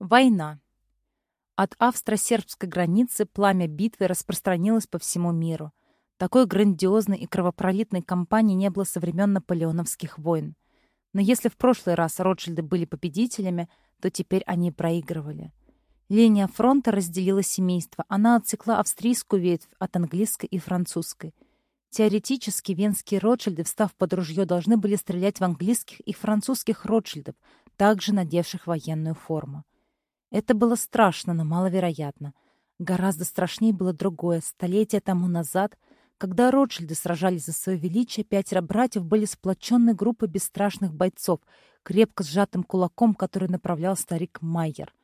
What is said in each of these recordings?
Война. От австро-сербской границы пламя битвы распространилось по всему миру. Такой грандиозной и кровопролитной кампании не было со времен наполеоновских войн. Но если в прошлый раз Ротшильды были победителями, то теперь они проигрывали. Линия фронта разделила семейство. Она отсекла австрийскую ветвь от английской и французской. Теоретически венские Ротшильды, встав под ружье, должны были стрелять в английских и французских Ротшильдов, также надевших военную форму. Это было страшно, но маловероятно. Гораздо страшнее было другое. Столетия тому назад, когда Ротшильды сражались за свое величие, пятеро братьев были сплоченной группой бесстрашных бойцов, крепко сжатым кулаком, который направлял старик Майер.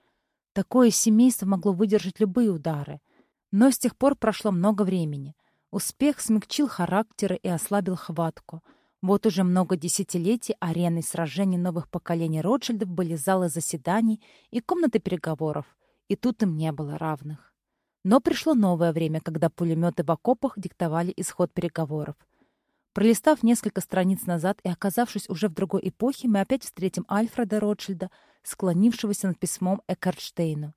Такое семейство могло выдержать любые удары. Но с тех пор прошло много времени. Успех смягчил характеры и ослабил хватку — вот уже много десятилетий ареной сражений новых поколений Ротшильдов были залы заседаний и комнаты переговоров, и тут им не было равных. Но пришло новое время, когда пулеметы в окопах диктовали исход переговоров. Пролистав несколько страниц назад и оказавшись уже в другой эпохе, мы опять встретим Альфреда Ротшильда, склонившегося над письмом Эккартштейну.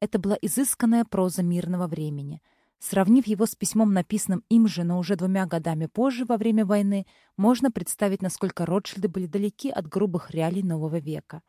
Это была изысканная проза мирного времени — Сравнив его с письмом, написанным им же, но уже двумя годами позже, во время войны, можно представить, насколько Ротшильды были далеки от грубых реалий нового века.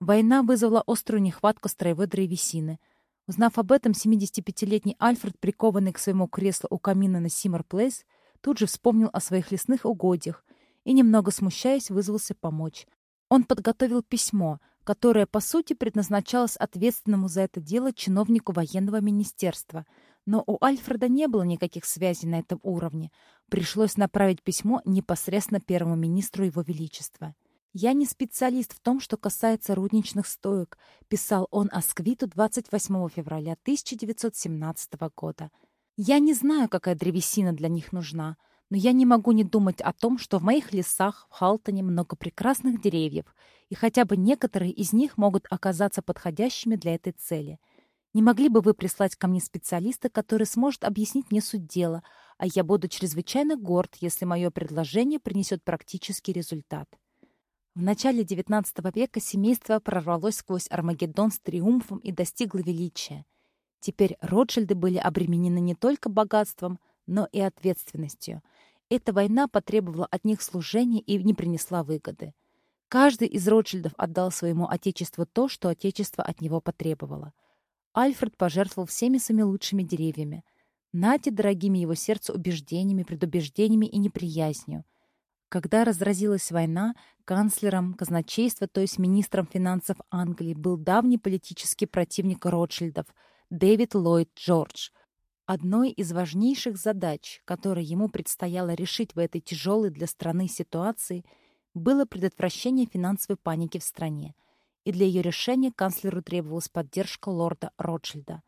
Война вызвала острую нехватку строевой древесины. Узнав об этом, 75-летний Альфред, прикованный к своему креслу у камина на Симор-Плейс, тут же вспомнил о своих лесных угодьях и, немного смущаясь, вызвался помочь. Он подготовил письмо, которое, по сути, предназначалось ответственному за это дело чиновнику военного министерства — но у Альфреда не было никаких связей на этом уровне. Пришлось направить письмо непосредственно первому министру Его Величества. «Я не специалист в том, что касается рудничных стоек», писал он Асквиту 28 февраля 1917 года. «Я не знаю, какая древесина для них нужна, но я не могу не думать о том, что в моих лесах в Халтоне много прекрасных деревьев, и хотя бы некоторые из них могут оказаться подходящими для этой цели. Не могли бы вы прислать ко мне специалиста, который сможет объяснить мне суть дела, а я буду чрезвычайно горд, если мое предложение принесет практический результат. В начале XIX века семейство прорвалось сквозь Армагеддон с триумфом и достигло величия. Теперь Ротшильды были обременены не только богатством, но и ответственностью. Эта война потребовала от них служения и не принесла выгоды. Каждый из Ротшильдов отдал своему отечеству то, что отечество от него потребовало — Альфред пожертвовал всеми своими лучшими деревьями. Нати дорогими его сердцу убеждениями, предубеждениями и неприязнью. Когда разразилась война, канцлером казначейства, то есть министром финансов Англии, был давний политический противник Ротшильдов Дэвид Ллойд Джордж. Одной из важнейших задач, которые ему предстояло решить в этой тяжелой для страны ситуации, было предотвращение финансовой паники в стране – и для ее решения канцлеру требовалась поддержка лорда Ротшильда.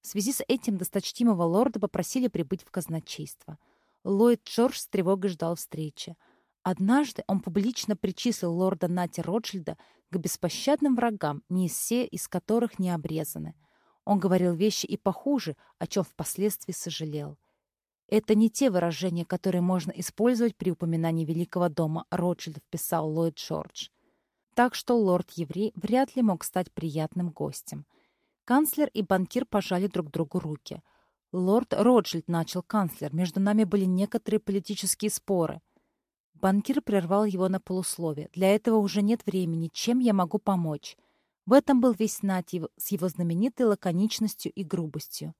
В связи с этим досточтимого лорда попросили прибыть в казначейство. Ллойд Джордж с тревогой ждал встречи. Однажды он публично причислил лорда Нати Ротшильда к беспощадным врагам, не все из которых не обрезаны. Он говорил вещи и похуже, о чем впоследствии сожалел. Это не те выражения, которые можно использовать при упоминании Великого дома Ротшильдов, писал Ллойд Джордж так что лорд-еврей вряд ли мог стать приятным гостем. Канцлер и банкир пожали друг другу руки. «Лорд Ротшильд», — начал канцлер, — «между нами были некоторые политические споры». Банкир прервал его на полусловие. «Для этого уже нет времени. Чем я могу помочь?» В этом был весь Натьев с его знаменитой лаконичностью и грубостью.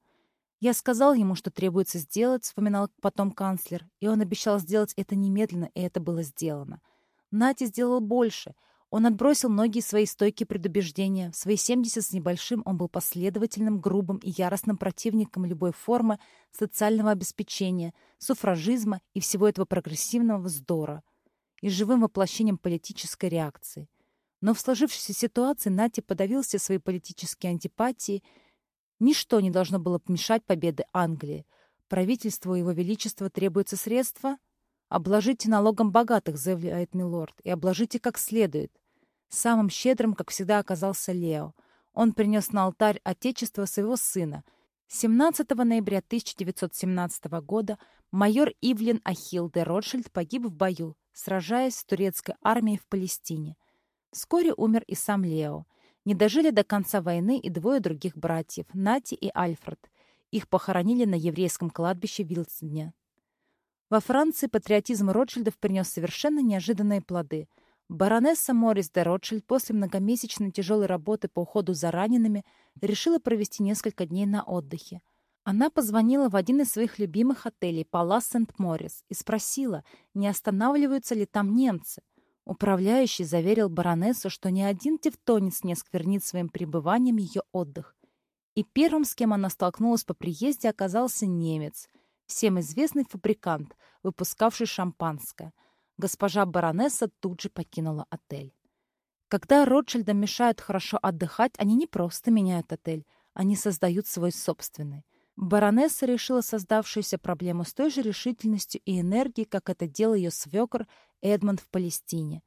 «Я сказал ему, что требуется сделать», — вспоминал потом канцлер, и он обещал сделать это немедленно, и это было сделано. Нати сделал больше — он отбросил многие свои стойкие предубеждения. В свои 70 с небольшим он был последовательным, грубым и яростным противником любой формы социального обеспечения, суфражизма и всего этого прогрессивного вздора и живым воплощением политической реакции. Но в сложившейся ситуации Нати подавил все свои политические антипатии. Ничто не должно было помешать победе Англии. Правительству Его Величества требуются средства — «Обложите налогом богатых», — заявляет милорд, — «и обложите как следует». Самым щедрым, как всегда, оказался Лео. Он принес на алтарь отечества своего сына. 17 ноября 1917 года майор Ивлин Ахилл де Ротшильд погиб в бою, сражаясь с турецкой армией в Палестине. Вскоре умер и сам Лео. Не дожили до конца войны и двое других братьев, Нати и Альфред. Их похоронили на еврейском кладбище Вилсдне. Во Франции патриотизм Ротшильдов принес совершенно неожиданные плоды. Баронесса Морис де Ротшильд после многомесячной тяжелой работы по уходу за ранеными решила провести несколько дней на отдыхе. Она позвонила в один из своих любимых отелей «Палас Сент-Морис» и спросила, не останавливаются ли там немцы. Управляющий заверил баронессу, что ни один тевтонец не осквернит своим пребыванием ее отдых. И первым, с кем она столкнулась по приезде, оказался немец, всем известный фабрикант, выпускавший шампанское. Госпожа баронесса тут же покинула отель. Когда Ротшильдам мешают хорошо отдыхать, они не просто меняют отель, они создают свой собственный. Баронесса решила создавшуюся проблему с той же решительностью и энергией, как это делал ее свекр Эдмонд в Палестине.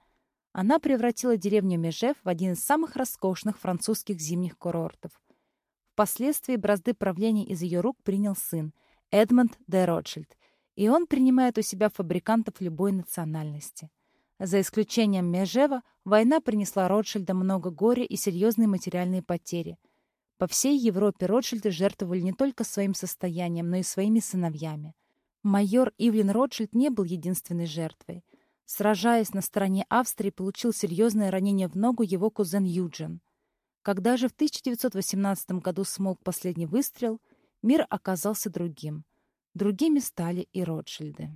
Она превратила деревню Межев в один из самых роскошных французских зимних курортов. Впоследствии бразды правления из ее рук принял сын, Эдмонд де Ротшильд, и он принимает у себя фабрикантов любой национальности. За исключением Межева, война принесла Ротшильдам много горя и серьезные материальные потери – по всей Европе Ротшильды жертвовали не только своим состоянием, но и своими сыновьями. Майор Ивлин Ротшильд не был единственной жертвой. Сражаясь на стороне Австрии, получил серьезное ранение в ногу его кузен Юджин. Когда же в 1918 году смолк последний выстрел, мир оказался другим. Другими стали и Ротшильды.